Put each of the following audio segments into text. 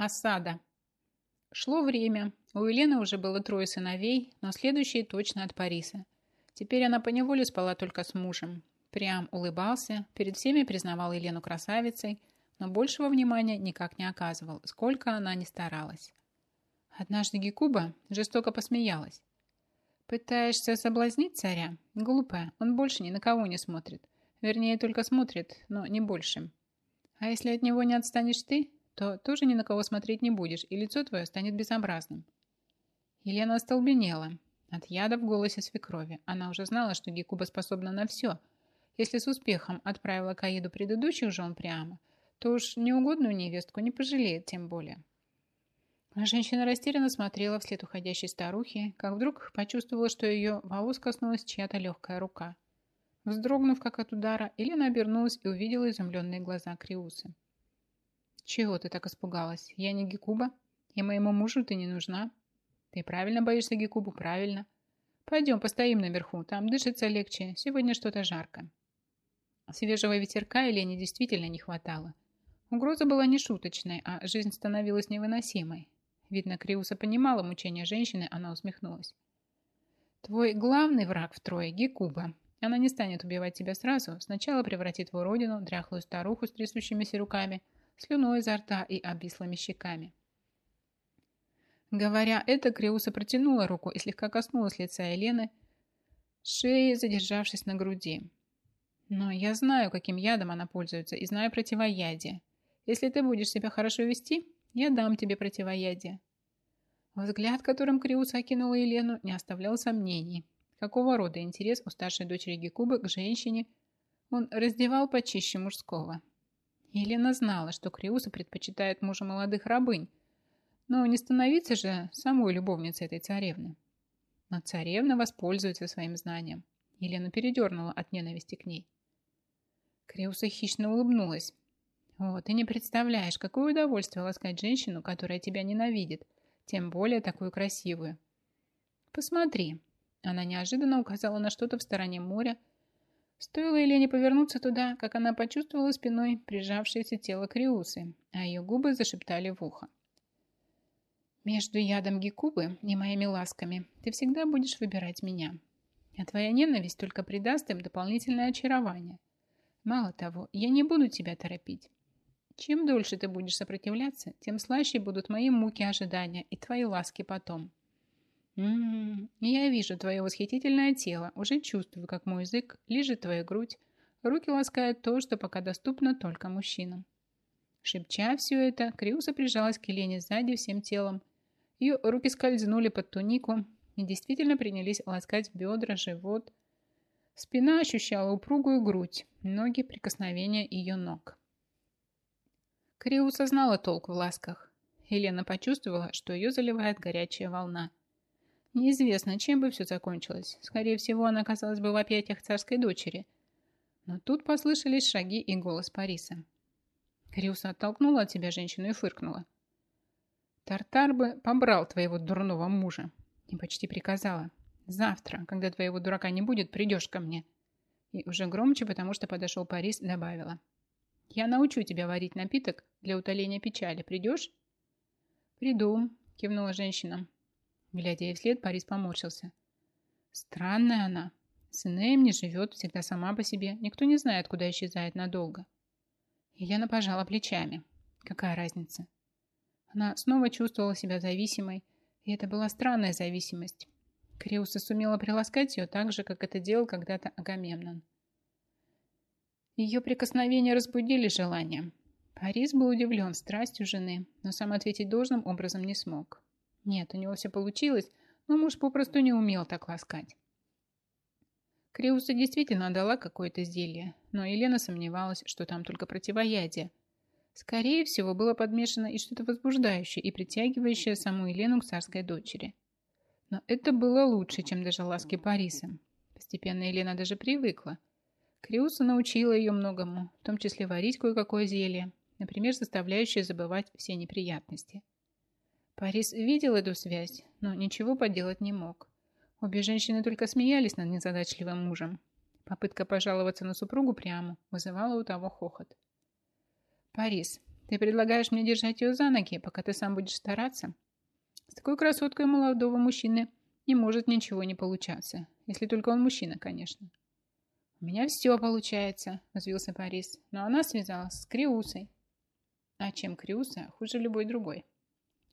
Осада. Шло время. У Елены уже было трое сыновей, но следующие точно от Париса. Теперь она поневоле спала только с мужем. Прям улыбался, перед всеми признавал Елену красавицей, но большего внимания никак не оказывал, сколько она ни старалась. Однажды Гекуба жестоко посмеялась. «Пытаешься соблазнить царя? Глупая, он больше ни на кого не смотрит. Вернее, только смотрит, но не больше. А если от него не отстанешь ты, то тоже ни на кого смотреть не будешь, и лицо твое станет безобразным. Елена остолбенела. От яда в голосе свекрови. Она уже знала, что Гекуба способна на все. Если с успехом отправила Каиду предыдущих жен прямо, то уж неугодную невестку не пожалеет тем более. Женщина растерянно смотрела вслед уходящей старухи, как вдруг почувствовала, что ее волос коснулась чья-то легкая рука. Вздрогнув, как от удара, Елена обернулась и увидела изумленные глаза Криусы. «Чего ты так испугалась? Я не Гекуба, и моему мужу ты не нужна. Ты правильно боишься Гекубу, правильно. Пойдем, постоим наверху, там дышится легче, сегодня что-то жарко». Свежего ветерка Елене действительно не хватало. Угроза была не шуточной, а жизнь становилась невыносимой. Видно, Криуса понимала мучения женщины, она усмехнулась. «Твой главный враг втрое – Гекуба. Она не станет убивать тебя сразу, сначала превратит в уродину дряхлую старуху с трясущимися руками – слюной изо рта и обвислыми щеками. Говоря это, Криуса протянула руку и слегка коснулась лица Елены, шеи задержавшись на груди. Но я знаю, каким ядом она пользуется, и знаю противоядие. Если ты будешь себя хорошо вести, я дам тебе противоядие. Взгляд, которым Криуса окинула Елену, не оставлял сомнений. Какого рода интерес у старшей дочери Гекубы к женщине он раздевал почище мужского. Елена знала, что Криуса предпочитает мужа молодых рабынь, но не становиться же самой любовницей этой царевны. Но царевна воспользуется своим знанием. Елена передернула от ненависти к ней. Криуса хищно улыбнулась. «О, ты не представляешь, какое удовольствие ласкать женщину, которая тебя ненавидит, тем более такую красивую. Посмотри». Она неожиданно указала на что-то в стороне моря, Стоило Елене повернуться туда, как она почувствовала спиной прижавшееся тело Криусы, а ее губы зашептали в ухо. «Между ядом Гекубы и моими ласками ты всегда будешь выбирать меня, а твоя ненависть только придаст им дополнительное очарование. Мало того, я не буду тебя торопить. Чем дольше ты будешь сопротивляться, тем слаще будут мои муки ожидания и твои ласки потом». М -м, я вижу твое восхитительное тело, уже чувствую, как мой язык лижет твою грудь, руки ласкают то, что пока доступно только мужчинам. Шепча все это, Криуса прижалась к Елене сзади всем телом. Ее руки скользнули под тунику и действительно принялись ласкать бедра, живот. Спина ощущала упругую грудь, ноги прикосновения ее ног. Криуса знала толк в ласках. Елена почувствовала, что ее заливает горячая волна. Неизвестно, чем бы все закончилось. Скорее всего, она оказалась бы в объятиях царской дочери. Но тут послышались шаги и голос Париса. Криуса оттолкнула от себя женщину и фыркнула. «Тартар бы побрал твоего дурного мужа!» И почти приказала. «Завтра, когда твоего дурака не будет, придешь ко мне!» И уже громче, потому что подошел Парис, добавила. «Я научу тебя варить напиток для утоления печали. Придешь?» «Приду», кивнула женщина. Глядя ей вслед, Парис поморщился. Странная она. С Инеем не живет, всегда сама по себе. Никто не знает, куда исчезает надолго. Елена пожала плечами. Какая разница? Она снова чувствовала себя зависимой, и это была странная зависимость. Криуса сумела приласкать ее так же, как это делал когда-то Агамемнон. Ее прикосновения разбудили желание. Парис был удивлен страстью жены, но сам ответить должным образом не смог. Нет, у него все получилось, но муж попросту не умел так ласкать. Криуса действительно дала какое-то зелье, но Елена сомневалась, что там только противоядие. Скорее всего, было подмешано и что-то возбуждающее и притягивающее саму Елену к царской дочери. Но это было лучше, чем даже ласки Париса. Постепенно Елена даже привыкла. Криуса научила ее многому, в том числе варить кое-какое зелье, например, заставляющее забывать все неприятности. Парис видел эту связь, но ничего поделать не мог. Обе женщины только смеялись над незадачливым мужем. Попытка пожаловаться на супругу прямо вызывала у того хохот. «Парис, Ты предлагаешь мне держать ее за ноги, пока ты сам будешь стараться? С такой красоткой молодого мужчины не может ничего не получаться. Если только он мужчина, конечно. «У меня все получается», – взвился Борис. «Но она связалась с Криусой». «А чем Криуса хуже любой другой?»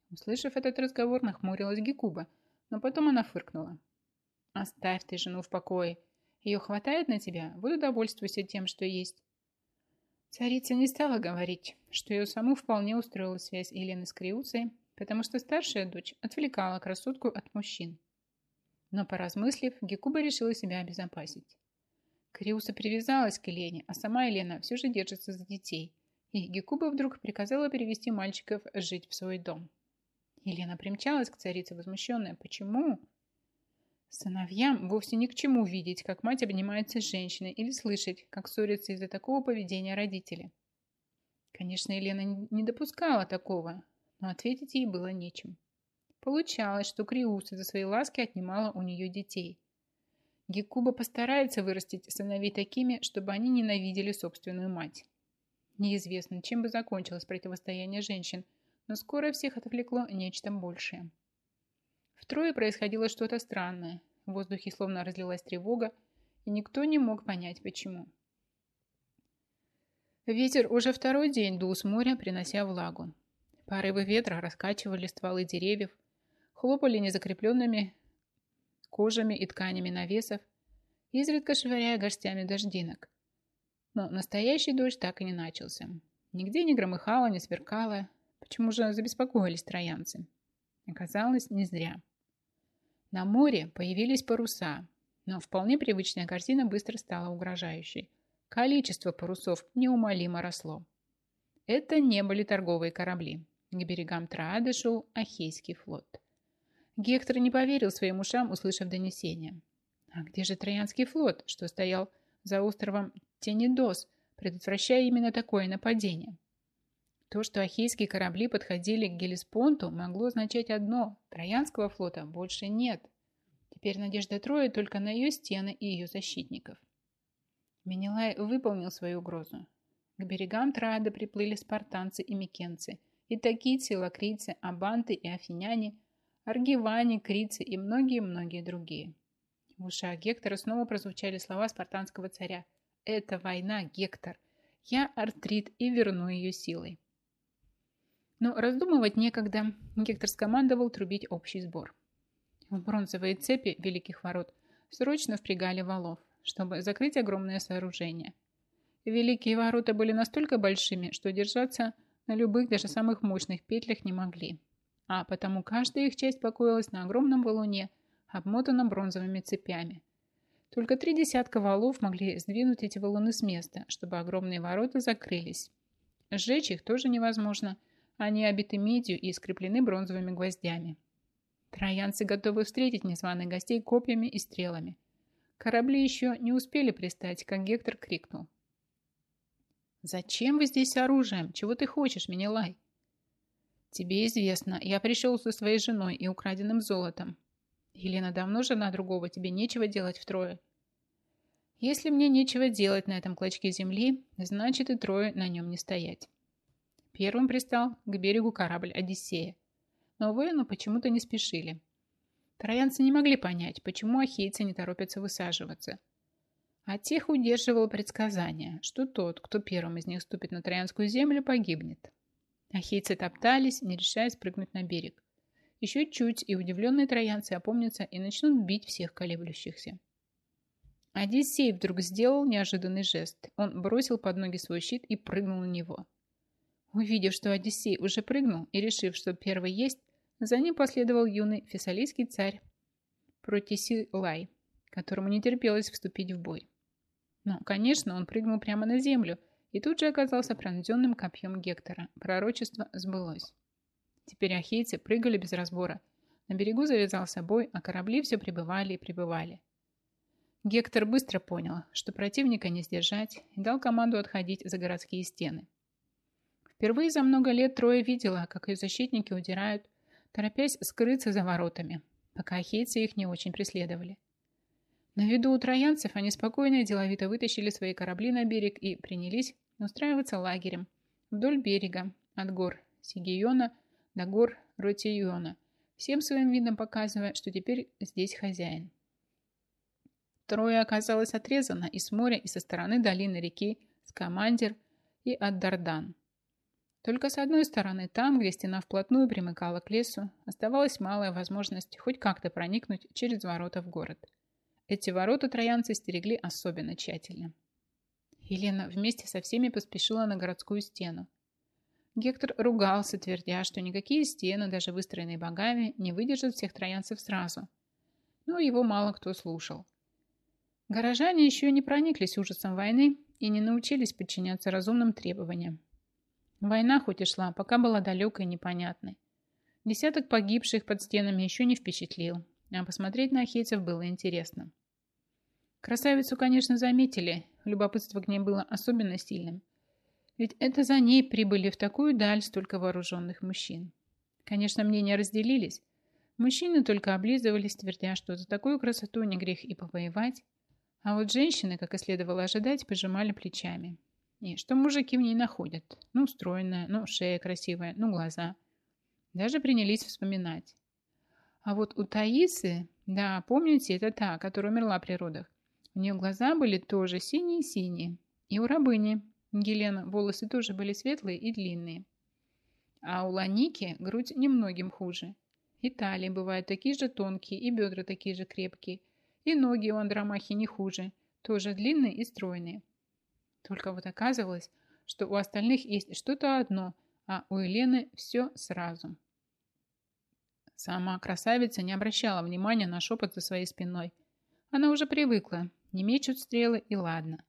Услышав этот разговор, нахмурилась Гекуба, но потом она фыркнула. «Оставь ты жену в покое. Ее хватает на тебя, вот удовольствуйся тем, что есть». Царица не стала говорить, что ее саму вполне устроила связь Елены с Криусой, потому что старшая дочь отвлекала красотку от мужчин. Но, поразмыслив, Гекуба решила себя обезопасить. Криуса привязалась к Елене, а сама Елена все же держится за детей, и Гекуба вдруг приказала перевести мальчиков жить в свой дом. Елена примчалась к царице возмущенная. Почему? Сыновьям вовсе ни к чему видеть, как мать обнимается с женщиной или слышать, как ссорятся из-за такого поведения родители. Конечно, Елена не допускала такого, но ответить ей было нечем. Получалось, что Криуса за свои ласки отнимала у нее детей. Гекуба постарается вырастить сыновей такими, чтобы они ненавидели собственную мать. Неизвестно, чем бы закончилось противостояние женщин – но скоро всех отвлекло нечто большее. Втрое происходило что-то странное. В воздухе словно разлилась тревога, и никто не мог понять, почему. Ветер уже второй день дул с моря, принося влагу. Порывы ветра раскачивали стволы деревьев, хлопали незакрепленными кожами и тканями навесов, изредка швыряя горстями дождинок. Но настоящий дождь так и не начался. Нигде не громыхало, не сверкало, Почему же забеспокоились троянцы? Оказалось, не зря. На море появились паруса, но вполне привычная картина быстро стала угрожающей. Количество парусов неумолимо росло. Это не были торговые корабли. К берегам Троады шел Ахейский флот. Гектор не поверил своим ушам, услышав донесение. А где же Троянский флот, что стоял за островом Тенедос, предотвращая именно такое нападение? То, что ахейские корабли подходили к Гелеспонту, могло означать одно – Троянского флота больше нет. Теперь надежда Трои только на ее стены и ее защитников. Менелай выполнил свою угрозу. К берегам Троады приплыли спартанцы и микенцы, итакийцы, лакрийцы, абанты и афиняне, аргиване, крицы и многие-многие другие. В ушах Гектора снова прозвучали слова спартанского царя. «Это война, Гектор. Я артрит и верну ее силой». Но раздумывать некогда. Гектор скомандовал трубить общий сбор. В бронзовые цепи Великих Ворот срочно впрягали валов, чтобы закрыть огромное сооружение. Великие ворота были настолько большими, что держаться на любых, даже самых мощных петлях не могли. А потому каждая их часть покоилась на огромном валуне, обмотанном бронзовыми цепями. Только три десятка валов могли сдвинуть эти валуны с места, чтобы огромные ворота закрылись. Сжечь их тоже невозможно – они обиты медью и скреплены бронзовыми гвоздями. Троянцы готовы встретить незваных гостей копьями и стрелами. Корабли еще не успели пристать, как Гектор крикнул. «Зачем вы здесь оружием? Чего ты хочешь, Менелай?» «Тебе известно, я пришел со своей женой и украденным золотом. Елена давно жена другого, тебе нечего делать втрое». «Если мне нечего делать на этом клочке земли, значит и трое на нем не стоять». Первым пристал к берегу корабль «Одиссея». Но воину почему-то не спешили. Троянцы не могли понять, почему ахейцы не торопятся высаживаться. А тех удерживало предсказание, что тот, кто первым из них ступит на троянскую землю, погибнет. Ахейцы топтались, не решаясь прыгнуть на берег. Еще чуть, и удивленные троянцы опомнятся и начнут бить всех колеблющихся. Одиссей вдруг сделал неожиданный жест. Он бросил под ноги свой щит и прыгнул на него. Увидев, что Одиссей уже прыгнул и решив, что первый есть, за ним последовал юный фессалийский царь Протисилай, которому не терпелось вступить в бой. Но, конечно, он прыгнул прямо на землю и тут же оказался пронзенным копьем Гектора. Пророчество сбылось. Теперь ахейцы прыгали без разбора. На берегу завязался бой, а корабли все прибывали и прибывали. Гектор быстро понял, что противника не сдержать, и дал команду отходить за городские стены. Впервые за много лет Трое видела, как ее защитники удирают, торопясь скрыться за воротами, пока ахейцы их не очень преследовали. На виду у троянцев они спокойно и деловито вытащили свои корабли на берег и принялись устраиваться лагерем вдоль берега, от гор Сигиона до гор Ротиона, всем своим видом показывая, что теперь здесь хозяин. Трое оказалось отрезано и с моря, и со стороны долины реки Скамандер и от Дардан. Только с одной стороны, там, где стена вплотную примыкала к лесу, оставалась малая возможность хоть как-то проникнуть через ворота в город. Эти ворота троянцы стерегли особенно тщательно. Елена вместе со всеми поспешила на городскую стену. Гектор ругался, твердя, что никакие стены, даже выстроенные богами, не выдержат всех троянцев сразу. Но его мало кто слушал. Горожане еще не прониклись ужасом войны и не научились подчиняться разумным требованиям. Война хоть и шла, пока была далекой и непонятной. Десяток погибших под стенами еще не впечатлил, а посмотреть на ахейцев было интересно. Красавицу, конечно, заметили, любопытство к ней было особенно сильным. Ведь это за ней прибыли в такую даль столько вооруженных мужчин. Конечно, мнения разделились. Мужчины только облизывались, твердя, что за такую красоту не грех и повоевать. А вот женщины, как и следовало ожидать, пожимали плечами. И что мужики в ней находят? Ну, стройная, ну, шея красивая, ну, глаза. Даже принялись вспоминать. А вот у Таисы, да, помните, это та, которая умерла при родах. У нее глаза были тоже синие-синие. И у рабыни Гелена волосы тоже были светлые и длинные. А у Ланики грудь немногим хуже. И талии бывают такие же тонкие, и бедра такие же крепкие. И ноги у Андромахи не хуже, тоже длинные и стройные. Только вот оказывалось, что у остальных есть что-то одно, а у Елены все сразу. Сама красавица не обращала внимания на шепот за своей спиной. Она уже привыкла, не мечут стрелы и ладно.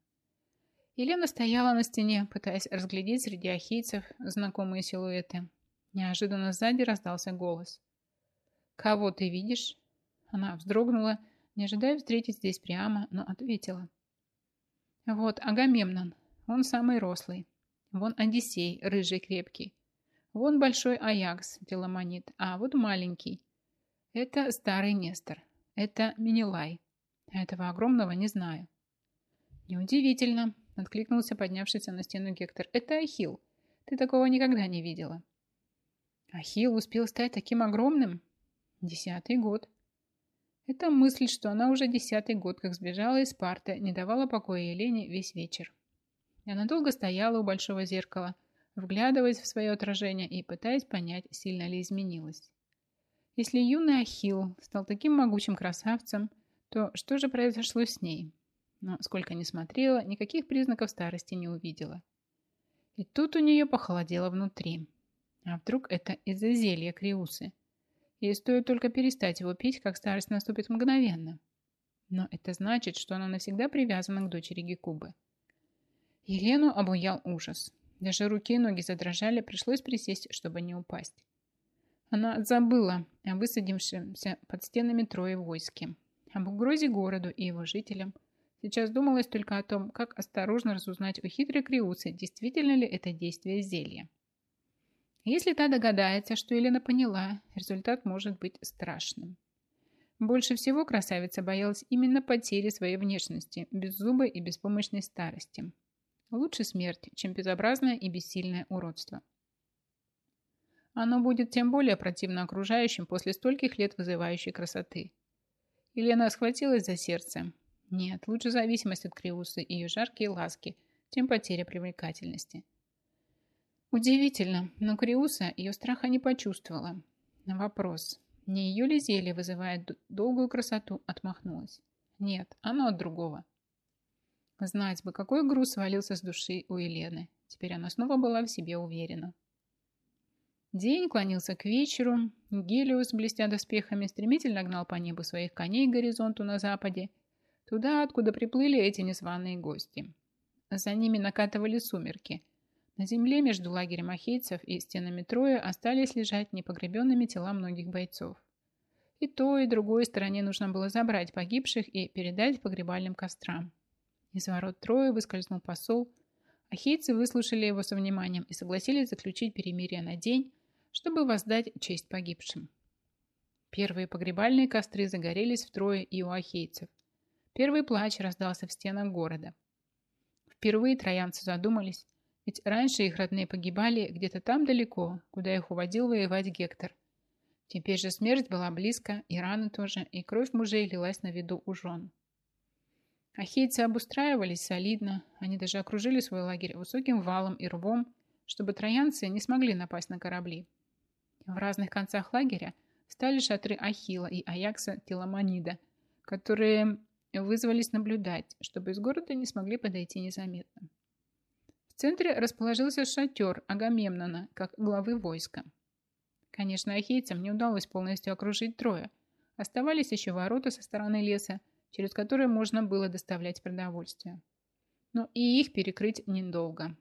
Елена стояла на стене, пытаясь разглядеть среди ахейцев знакомые силуэты. Неожиданно сзади раздался голос. «Кого ты видишь?» Она вздрогнула, не ожидая встретить здесь прямо, но ответила. «Вот Агамемнон, он самый рослый. Вон Одиссей, рыжий крепкий. Вон большой Аякс, теломонит, а вот маленький. Это старый Нестор. Это Минилай. Этого огромного не знаю. Неудивительно, откликнулся поднявшийся на стену Гектор. Это Ахил. Ты такого никогда не видела. Ахил успел стать таким огромным? Десятый год. Эта мысль, что она уже десятый год как сбежала из парта, не давала покоя Елене весь вечер. Она долго стояла у большого зеркала, вглядываясь в свое отражение и пытаясь понять, сильно ли изменилась. Если юный Ахилл стал таким могучим красавцем, то что же произошло с ней? Но сколько ни смотрела, никаких признаков старости не увидела. И тут у нее похолодело внутри. А вдруг это из-за зелья Криусы? Ей стоит только перестать его пить, как старость наступит мгновенно. Но это значит, что она навсегда привязана к дочери Гекубы. Елену обуял ужас. Даже руки и ноги задрожали, пришлось присесть, чтобы не упасть. Она забыла о высадившемся под стенами трое войске, об угрозе городу и его жителям. Сейчас думалось только о том, как осторожно разузнать у хитрой Криусы, действительно ли это действие зелья. Если та догадается, что Елена поняла, результат может быть страшным. Больше всего красавица боялась именно потери своей внешности, беззубой и беспомощной старости. Лучше смерть, чем безобразное и бессильное уродство. Оно будет тем более противно окружающим после стольких лет вызывающей красоты. Елена схватилась за сердце. Нет, лучше зависимость от Криусы и ее жаркие ласки, чем потеря привлекательности. Удивительно, но Криуса ее страха не почувствовала. На вопрос, не ее ли зелье вызывает долгую красоту, отмахнулась. Нет, оно от другого. Знать бы, какой груз свалился с души у Елены. Теперь она снова была в себе уверена. День клонился к вечеру. Гелиус, блестя доспехами, стремительно гнал по небу своих коней к горизонту на западе, туда, откуда приплыли эти незваные гости. За ними накатывали сумерки. На земле между лагерем ахейцев и стенами Троя остались лежать непогребенными тела многих бойцов. И той, и другой стороне нужно было забрать погибших и передать погребальным кострам. Из ворот Троя выскользнул посол. Ахейцы выслушали его со вниманием и согласились заключить перемирие на день, чтобы воздать честь погибшим. Первые погребальные костры загорелись втрое и у ахейцев. Первый плач раздался в стенах города. Впервые троянцы задумались, Ведь раньше их родные погибали где-то там далеко, куда их уводил воевать Гектор. Теперь же смерть была близко, и раны тоже, и кровь мужей лилась на виду у жен. Ахейцы обустраивались солидно, они даже окружили свой лагерь высоким валом и рвом, чтобы троянцы не смогли напасть на корабли. В разных концах лагеря стали шатры Ахила и Аякса Теламонида, которые вызвались наблюдать, чтобы из города не смогли подойти незаметно. В центре расположился шатер Агамемнона, как главы войска. Конечно, ахейцам не удалось полностью окружить трое. Оставались еще ворота со стороны леса, через которые можно было доставлять продовольствие. Но и их перекрыть недолго.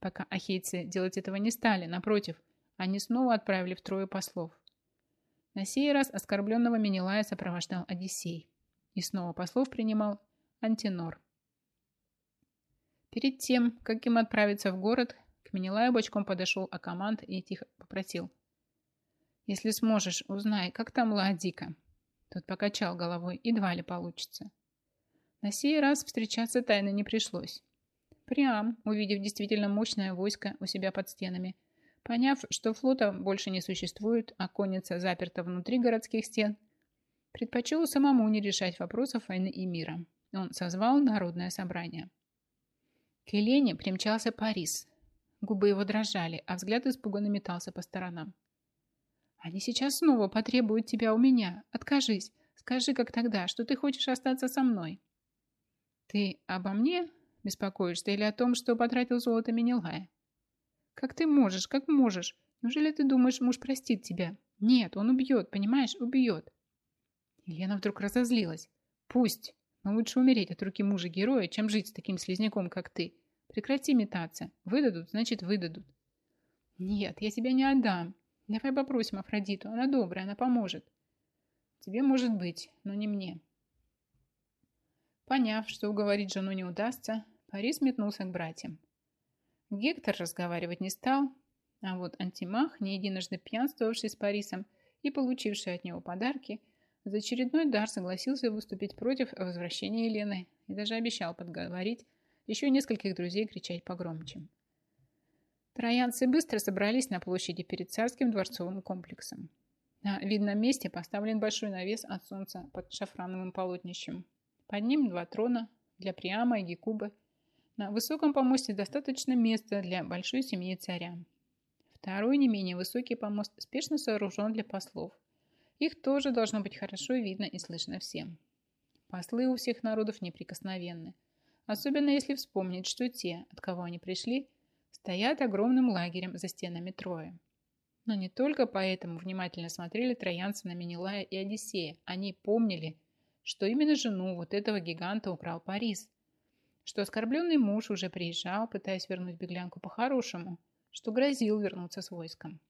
Пока ахейцы делать этого не стали, напротив, они снова отправили в трое послов. На сей раз оскорбленного Менелая сопровождал Одиссей. И снова послов принимал Антинор. Перед тем, как им отправиться в город, к Менелаю бочком подошел Акамант и тихо попросил. «Если сможешь, узнай, как там Ладика». Тот покачал головой, едва ли получится. На сей раз встречаться тайно не пришлось. Прям, увидев действительно мощное войско у себя под стенами, поняв, что флота больше не существует, а конница заперта внутри городских стен, предпочел самому не решать вопросов войны и мира. Он созвал народное собрание. К Елене примчался Парис. Губы его дрожали, а взгляд испуганно метался по сторонам. «Они сейчас снова потребуют тебя у меня. Откажись. Скажи, как тогда, что ты хочешь остаться со мной». «Ты обо мне беспокоишься или о том, что потратил золото Менелая?» «Как ты можешь? Как можешь? Неужели ты думаешь, муж простит тебя? Нет, он убьет, понимаешь, убьет». Елена вдруг разозлилась. «Пусть. Но лучше умереть от руки мужа-героя, чем жить с таким слизняком, как ты. Прекрати метаться. Выдадут, значит, выдадут. Нет, я тебя не отдам. Давай попросим Афродиту. Она добрая, она поможет. Тебе может быть, но не мне. Поняв, что уговорить жену не удастся, Парис метнулся к братьям. Гектор разговаривать не стал, а вот Антимах, не единожды пьянствовавший с Парисом и получивший от него подарки, за очередной дар согласился выступить против возвращения Елены и даже обещал подговорить еще нескольких друзей кричать погромче. Троянцы быстро собрались на площади перед царским дворцовым комплексом. На видном месте поставлен большой навес от солнца под шафрановым полотнищем. Под ним два трона для Приама и Гекубы. На высоком помосте достаточно места для большой семьи царя. Второй, не менее высокий помост, спешно сооружен для послов – их тоже должно быть хорошо видно и слышно всем. Послы у всех народов неприкосновенны. Особенно если вспомнить, что те, от кого они пришли, стоят огромным лагерем за стенами Троя. Но не только поэтому внимательно смотрели троянцы на Менелая и Одиссея. Они помнили, что именно жену вот этого гиганта украл Парис. Что оскорбленный муж уже приезжал, пытаясь вернуть беглянку по-хорошему, что грозил вернуться с войском.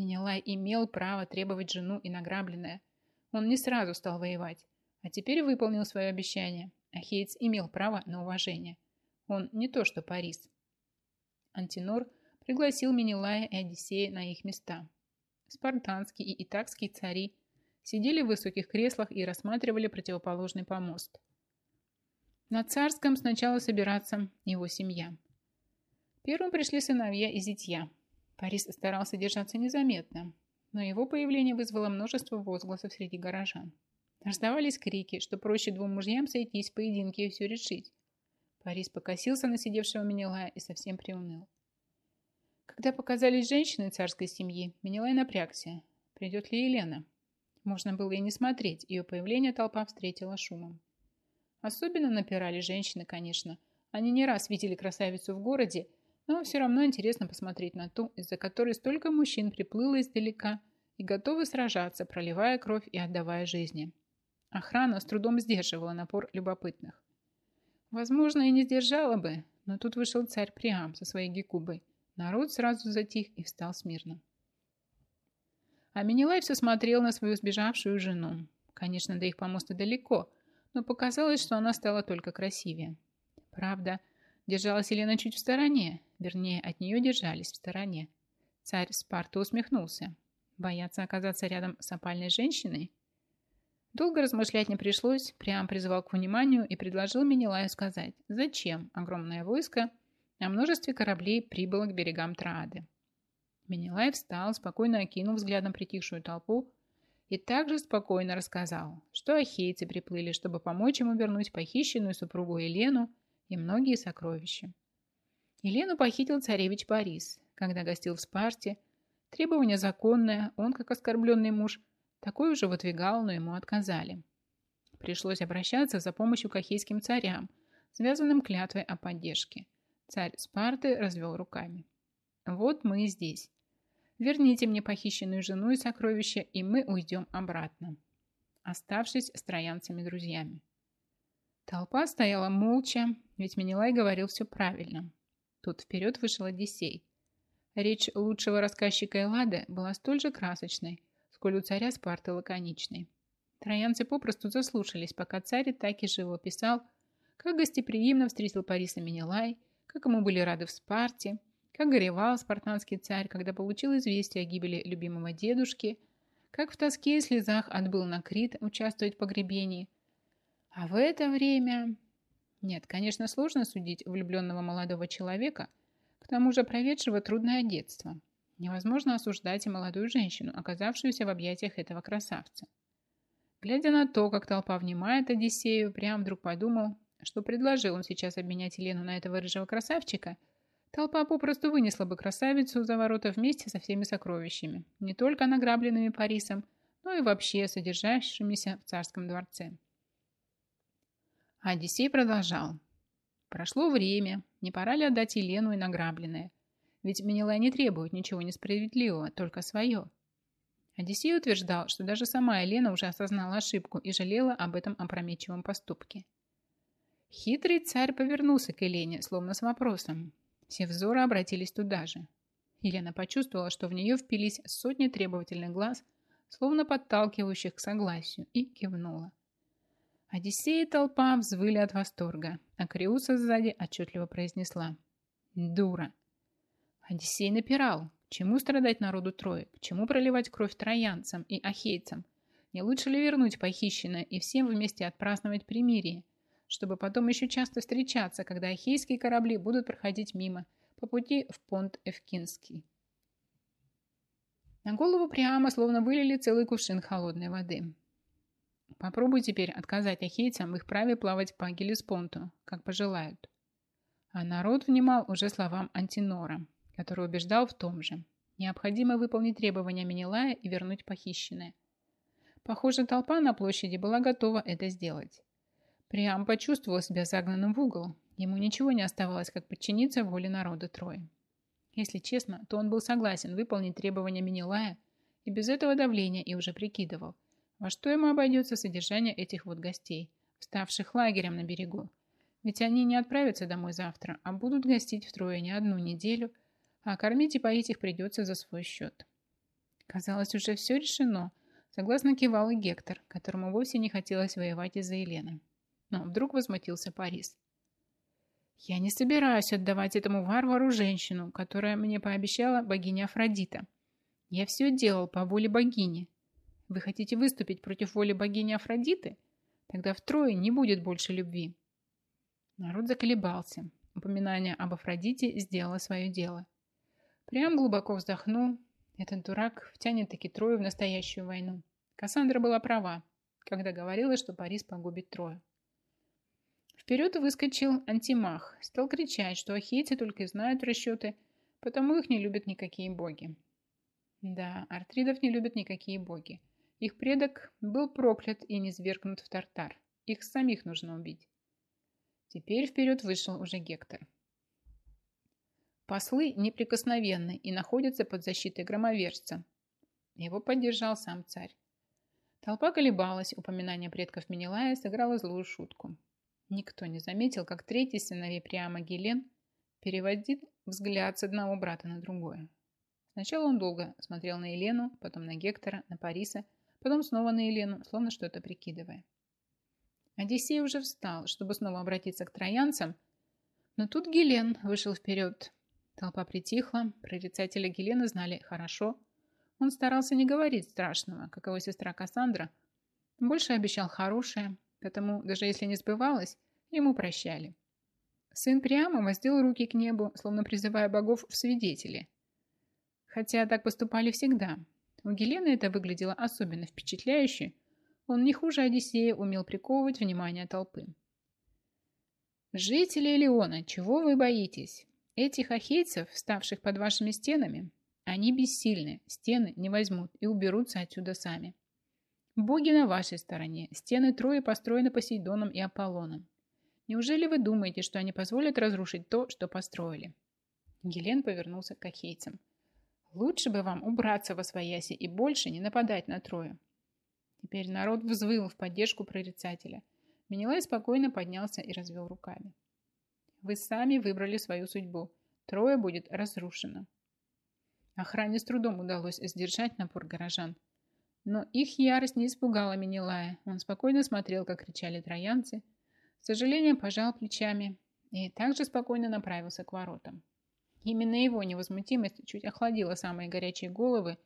Менелай имел право требовать жену и награбленное. Он не сразу стал воевать, а теперь выполнил свое обещание. Ахеец имел право на уважение. Он не то что Парис. Антинор пригласил Менелая и Одиссея на их места. Спартанские и итакские цари сидели в высоких креслах и рассматривали противоположный помост. На царском сначала собираться его семья. Первым пришли сыновья и зятья, Парис старался держаться незаметно, но его появление вызвало множество возгласов среди горожан. Раздавались крики, что проще двум мужьям сойтись в поединке и все решить. Парис покосился на сидевшего Менелая и совсем приуныл. Когда показались женщины царской семьи, Менелай напрягся. Придет ли Елена? Можно было и не смотреть, ее появление толпа встретила шумом. Особенно напирали женщины, конечно. Они не раз видели красавицу в городе но все равно интересно посмотреть на ту, из-за которой столько мужчин приплыло издалека и готовы сражаться, проливая кровь и отдавая жизни. Охрана с трудом сдерживала напор любопытных. Возможно, и не сдержала бы, но тут вышел царь Приам со своей гекубой. Народ сразу затих и встал смирно. А Менелай все смотрел на свою сбежавшую жену. Конечно, до их помоста далеко, но показалось, что она стала только красивее. Правда, Держалась Елена чуть в стороне, вернее, от нее держались в стороне. Царь Спарта усмехнулся. Бояться оказаться рядом с опальной женщиной? Долго размышлять не пришлось, прям призывал к вниманию и предложил Менелаю сказать, зачем огромное войско о множестве кораблей прибыло к берегам Траады. Менелай встал, спокойно окинул взглядом притихшую толпу и также спокойно рассказал, что ахейцы приплыли, чтобы помочь ему вернуть похищенную супругу Елену и многие сокровища. Елену похитил царевич Борис, когда гостил в Спарте. Требование законное, он, как оскорбленный муж, такой уже выдвигал, но ему отказали. Пришлось обращаться за помощью к ахейским царям, связанным клятвой о поддержке. Царь Спарты развел руками. «Вот мы и здесь. Верните мне похищенную жену и сокровища, и мы уйдем обратно, оставшись с троянцами друзьями. Толпа стояла молча, ведь Менелай говорил все правильно. Тут вперед вышел Одиссей. Речь лучшего рассказчика Эллады была столь же красочной, сколь у царя Спарты лаконичной. Троянцы попросту заслушались, пока царь так и живо писал, как гостеприимно встретил Париса Менелай, как ему были рады в Спарте, как горевал спартанский царь, когда получил известие о гибели любимого дедушки, как в тоске и слезах отбыл на Крит участвовать в погребении. А в это время... Нет, конечно, сложно судить влюбленного молодого человека, к тому же проведшего трудное детство. Невозможно осуждать и молодую женщину, оказавшуюся в объятиях этого красавца. Глядя на то, как толпа внимает Одиссею, прям вдруг подумал, что предложил он сейчас обменять Елену на этого рыжего красавчика – Толпа попросту вынесла бы красавицу за ворота вместе со всеми сокровищами, не только награбленными Парисом, но и вообще содержащимися в царском дворце. Одиссей продолжал. Прошло время, не пора ли отдать Елену и награбленное? Ведь Менелай не требует ничего несправедливого, только свое. Одиссей утверждал, что даже сама Елена уже осознала ошибку и жалела об этом опрометчивом поступке. Хитрый царь повернулся к Елене, словно с вопросом, все взоры обратились туда же. Елена почувствовала, что в нее впились сотни требовательных глаз, словно подталкивающих к согласию, и кивнула. Одиссея и толпа взвыли от восторга, а Криуса сзади отчетливо произнесла «Дура!». Одиссей напирал, чему страдать народу Трои, к чему проливать кровь троянцам и ахейцам, не лучше ли вернуть похищенное и всем вместе отпраздновать примирие, чтобы потом еще часто встречаться, когда ахейские корабли будут проходить мимо по пути в понт Эвкинский. На голову прямо словно вылили целый кувшин холодной воды. Попробуй теперь отказать ахейцам в их праве плавать по Гелеспонту, как пожелают. А народ внимал уже словам Антинора, который убеждал в том же. Необходимо выполнить требования Менелая и вернуть похищенное. Похоже, толпа на площади была готова это сделать. Приам почувствовал себя загнанным в угол. Ему ничего не оставалось, как подчиниться воле народа Трои. Если честно, то он был согласен выполнить требования Минилая и без этого давления и уже прикидывал, во что ему обойдется содержание этих вот гостей, вставших лагерем на берегу. Ведь они не отправятся домой завтра, а будут гостить втрое не одну неделю, а кормить и поить их придется за свой счет. Казалось, уже все решено, согласно кивал и Гектор, которому вовсе не хотелось воевать из-за Елены. Но вдруг возмутился Парис. «Я не собираюсь отдавать этому варвару женщину, которая мне пообещала богиня Афродита. Я все делал по воле богини. Вы хотите выступить против воли богини Афродиты? Тогда втрое не будет больше любви». Народ заколебался. Упоминание об Афродите сделало свое дело. Прям глубоко вздохнул. Этот дурак втянет таки Трою в настоящую войну. Кассандра была права, когда говорила, что Парис погубит Трою. Вперед выскочил антимах, стал кричать, что ахейцы только и знают расчеты, потому их не любят никакие боги. Да, артридов не любят никакие боги. Их предок был проклят и низвергнут в Тартар. Их самих нужно убить. Теперь вперед вышел уже Гектор. Послы неприкосновенны и находятся под защитой громовержца. Его поддержал сам царь. Толпа колебалась, упоминание предков Менелая сыграло злую шутку. Никто не заметил, как третий сыновей Приама Гелен переводит взгляд с одного брата на другое. Сначала он долго смотрел на Елену, потом на Гектора, на Париса, потом снова на Елену, словно что-то прикидывая. Одиссей уже встал, чтобы снова обратиться к троянцам, но тут Гелен вышел вперед. Толпа притихла, прорицателя Гелена знали хорошо. Он старался не говорить страшного, как его сестра Кассандра, больше обещал хорошее, Потому, даже если не сбывалось, ему прощали. Сын прямо воздел руки к небу, словно призывая богов в свидетели. Хотя так поступали всегда. У Гелены это выглядело особенно впечатляюще. Он не хуже Одиссея умел приковывать внимание толпы. «Жители Леона, чего вы боитесь? Этих ахейцев, ставших под вашими стенами, они бессильны, стены не возьмут и уберутся отсюда сами. Боги на вашей стороне, стены Трои построены Посейдоном и Аполлоном. Неужели вы думаете, что они позволят разрушить то, что построили?» Гелен повернулся к ахейцам. «Лучше бы вам убраться во свояси и больше не нападать на Трою». Теперь народ взвыл в поддержку прорицателя. Менелай спокойно поднялся и развел руками. «Вы сами выбрали свою судьбу. Трое будет разрушено». Охране с трудом удалось сдержать напор горожан. Но их ярость не испугала Менелая. Он спокойно смотрел, как кричали троянцы, с сожалением пожал плечами и также спокойно направился к воротам. Именно его невозмутимость чуть охладила самые горячие головы,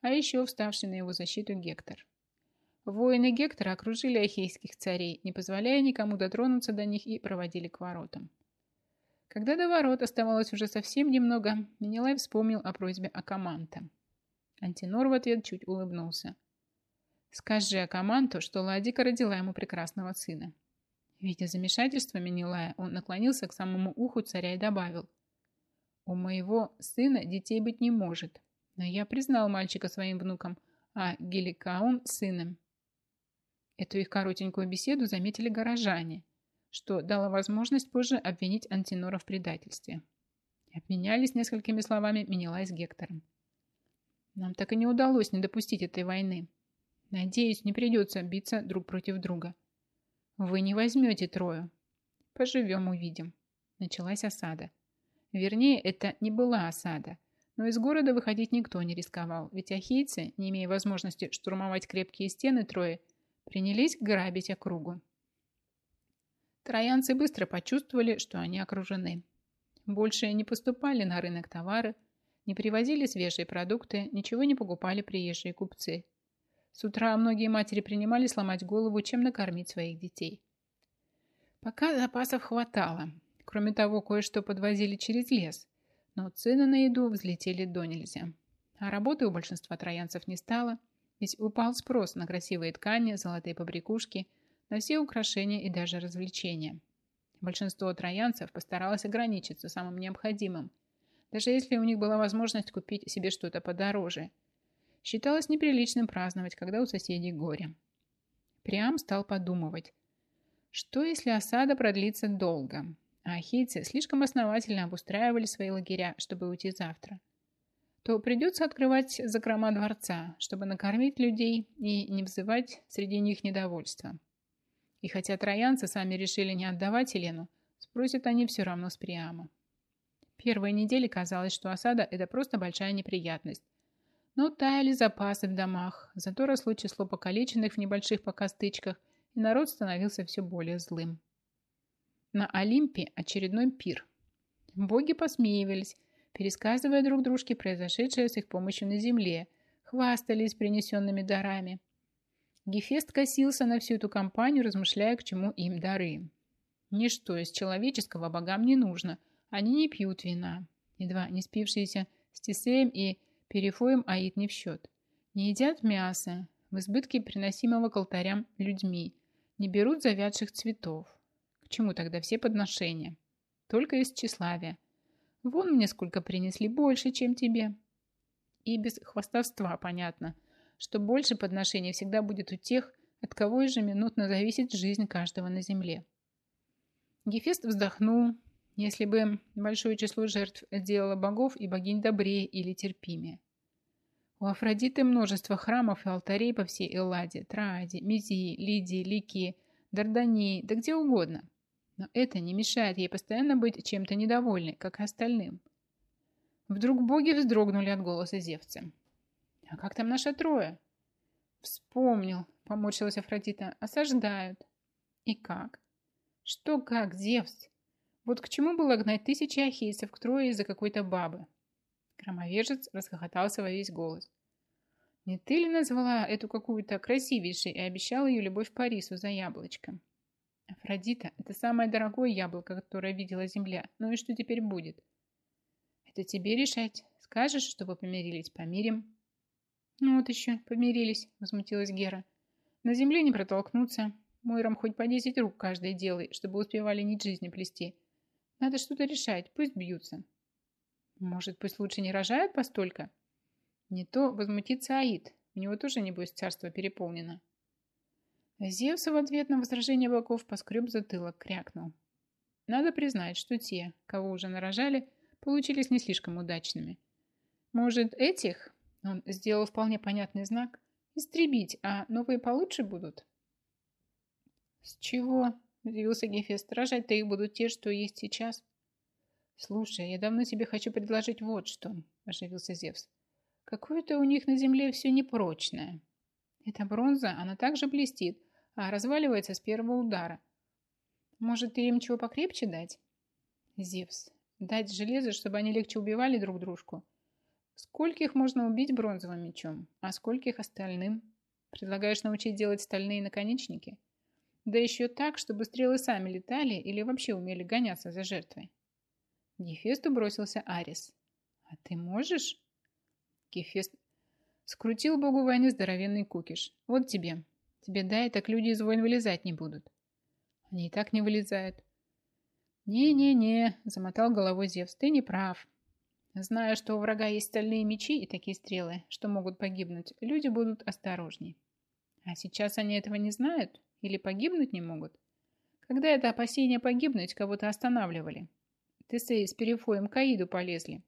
а еще вставший на его защиту Гектор. Воины Гектора окружили ахейских царей, не позволяя никому дотронуться до них и проводили к воротам. Когда до ворот оставалось уже совсем немного, Менелай вспомнил о просьбе Акаманта. Антинор в ответ чуть улыбнулся. «Скажи Акаманту, что Ладика родила ему прекрасного сына. Видя замешательство Менелая, он наклонился к самому уху царя и добавил. «У моего сына детей быть не может, но я признал мальчика своим внуком, а Геликаун – сыном». Эту их коротенькую беседу заметили горожане, что дало возможность позже обвинить Антинора в предательстве. Обменялись несколькими словами Менелай с Гектором. «Нам так и не удалось не допустить этой войны. Надеюсь, не придется биться друг против друга». Вы не возьмете Трою. Поживем, увидим. Началась осада. Вернее, это не была осада. Но из города выходить никто не рисковал, ведь ахейцы, не имея возможности штурмовать крепкие стены Трои, принялись грабить округу. Троянцы быстро почувствовали, что они окружены. Больше не поступали на рынок товары, не привозили свежие продукты, ничего не покупали приезжие купцы. С утра многие матери принимали сломать голову, чем накормить своих детей. Пока запасов хватало. Кроме того, кое-что подвозили через лес. Но цены на еду взлетели до нельзя. А работы у большинства троянцев не стало, ведь упал спрос на красивые ткани, золотые побрякушки, на все украшения и даже развлечения. Большинство троянцев постаралось ограничиться самым необходимым, даже если у них была возможность купить себе что-то подороже – Считалось неприличным праздновать, когда у соседей горе. Приам стал подумывать, что если осада продлится долго, а ахейцы слишком основательно обустраивали свои лагеря, чтобы уйти завтра, то придется открывать закрома дворца, чтобы накормить людей и не вызывать среди них недовольства. И хотя троянцы сами решили не отдавать Елену, спросят они все равно с Приама. Первые недели казалось, что осада – это просто большая неприятность, но таяли запасы в домах, зато росло число покалеченных в небольших пока стычках, и народ становился все более злым. На Олимпе очередной пир. Боги посмеивались, пересказывая друг дружке произошедшее с их помощью на земле, хвастались принесенными дарами. Гефест косился на всю эту компанию, размышляя, к чему им дары. Ничто из человеческого богам не нужно, они не пьют вина. Едва не спившиеся с Тисеем и Перифоем аид не в счет. Не едят мясо, в избытке приносимого к алтарям людьми, не берут завядших цветов. Чему тогда все подношения? Только из тщеславия. Вон мне сколько принесли, больше, чем тебе. И без хвастовства понятно, что больше подношений всегда будет у тех, от кого ежеминутно зависит жизнь каждого на земле. Гефест вздохнул, если бы большое число жертв делало богов и богинь добрее или терпимее. У Афродиты множество храмов и алтарей по всей Элладе, Трааде, Мизии, Лидии, Ликии, Дардании, да где угодно. Но это не мешает ей постоянно быть чем-то недовольной, как и остальным. Вдруг боги вздрогнули от голоса Зевца. «А как там наша Троя?» «Вспомнил», — поморщилась Афродита. «Осаждают». «И как?» «Что как, Зевс?» Вот к чему было гнать тысячи ахейцев к Трое из-за какой-то бабы? Громовержец расхохотался во весь голос. Не ты ли назвала эту какую-то красивейшей и обещала ее любовь Парису за яблочко? Афродита – это самое дорогое яблоко, которое видела земля. Ну и что теперь будет? Это тебе решать. Скажешь, чтобы помирились, помирим. Ну вот еще, помирились, возмутилась Гера. На земле не протолкнуться. Мойрам хоть по десять рук каждой делай, чтобы успевали нить жизни плести. Надо что-то решать, пусть бьются. Может, пусть лучше не рожают постолько? Не то возмутится Аид. У него тоже, небось, царство переполнено. Зевс в ответ на возражение богов поскреб затылок, крякнул. Надо признать, что те, кого уже нарожали, получились не слишком удачными. Может, этих, он сделал вполне понятный знак, истребить, а новые получше будут? С чего? Удивился Гефест. Рожать-то их будут те, что есть сейчас. Слушай, я давно тебе хочу предложить вот что, оживился Зевс. Какое-то у них на земле все непрочное. Эта бронза, она также блестит, а разваливается с первого удара. Может, ты им чего покрепче дать? Зевс. Дать железо, чтобы они легче убивали друг дружку. Скольких можно убить бронзовым мечом, а скольких остальным? Предлагаешь научить делать стальные наконечники? Да еще так, чтобы стрелы сами летали или вообще умели гоняться за жертвой. Гефесту бросился Арис. А ты можешь? Гефест скрутил богу войны здоровенный кукиш. Вот тебе. Тебе дай, так люди из войн вылезать не будут. Они и так не вылезают. «Не-не-не», — замотал головой Зевс, — «ты не прав. Зная, что у врага есть стальные мечи и такие стрелы, что могут погибнуть, люди будут осторожней. А сейчас они этого не знают или погибнуть не могут? Когда это опасение погибнуть кого-то останавливали? Тесеи с Перифоем к Аиду полезли.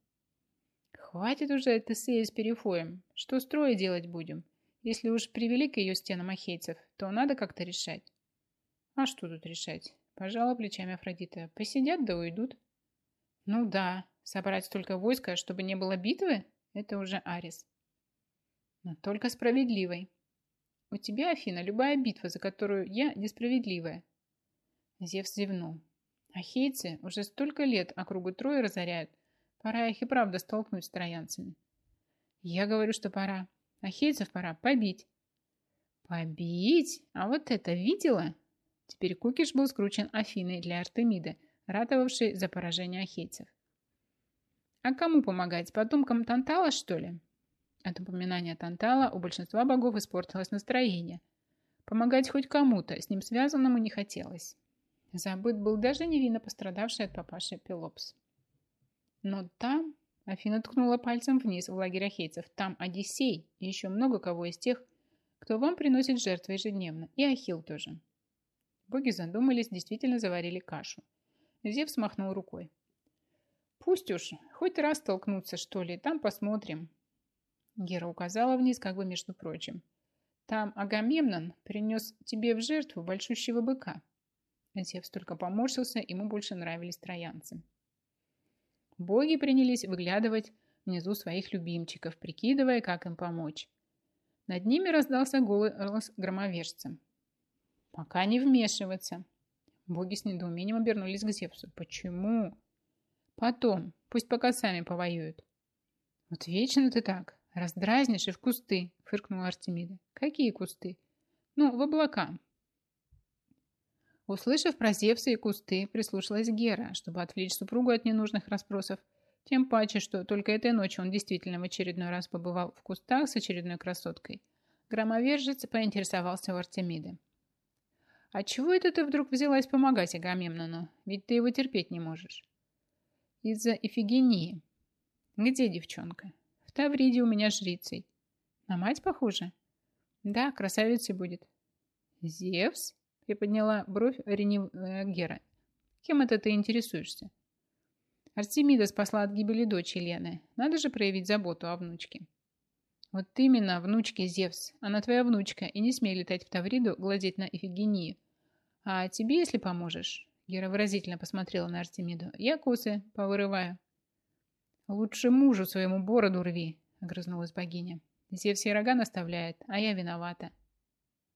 Хватит уже Тесея с Перифоем. Что строя делать будем? Если уж привели к ее стенам ахейцев, то надо как-то решать. А что тут решать? Пожала плечами Афродита. Посидят да уйдут. Ну да, собрать столько войска, чтобы не было битвы, это уже Арис. Но только справедливой. У тебя, Афина, любая битва, за которую я несправедливая. Зевс зевнул. Ахейцы уже столько лет округу Трои разоряют. Пора их и правда столкнуть с троянцами. Я говорю, что пора. Ахейцев пора побить. Побить? А вот это видела? Теперь Кукиш был скручен Афиной для Артемиды, ратовавшей за поражение ахейцев. А кому помогать? Потомкам Тантала, что ли? От упоминания Тантала у большинства богов испортилось настроение. Помогать хоть кому-то, с ним связанному не хотелось. Забыт был даже невинно пострадавший от папаши Пелопс. Но там Афина ткнула пальцем вниз в лагерь ахейцев. Там Одиссей и еще много кого из тех, кто вам приносит жертвы ежедневно. И Ахил тоже. Боги задумались, действительно заварили кашу. Зевс махнул рукой. Пусть уж, хоть раз столкнуться, что ли, там посмотрим. Гера указала вниз, как бы между прочим. Там Агамемнон принес тебе в жертву большущего быка. Зевс только поморщился, ему больше нравились троянцы. Боги принялись выглядывать внизу своих любимчиков, прикидывая, как им помочь. Над ними раздался голос громовержца. «Пока не вмешиваться». Боги с недоумением обернулись к Зевсу. «Почему?» «Потом. Пусть пока сами повоюют». «Вот вечно ты так. Раздразнишь и в кусты», — фыркнула Артемида. «Какие кусты?» «Ну, в облака. Услышав про Зевса и кусты, прислушалась Гера, чтобы отвлечь супругу от ненужных расспросов. Тем паче, что только этой ночью он действительно в очередной раз побывал в кустах с очередной красоткой. Громовержец поинтересовался у Артемиды. «А чего это ты вдруг взялась помогать Агамемнону? Ведь ты его терпеть не можешь». «Из-за Ифигении». «Где девчонка?» «В Тавриде у меня жрицей». «На мать похоже?» «Да, красавицей будет». «Зевс?» Приподняла бровь ренив... Э. Кем это ты интересуешься? Артемида спасла от гибели дочери Лены. Надо же проявить заботу о внучке. Вот именно, внучке Зевс. Она твоя внучка, и не смей летать в Тавриду, глазеть на Эфигению. А тебе, если поможешь, Гера выразительно посмотрела на Артемиду, я косы повырываю. Лучше мужу своему бороду рви, огрызнулась богиня. Зевс и рога наставляет, а я виновата.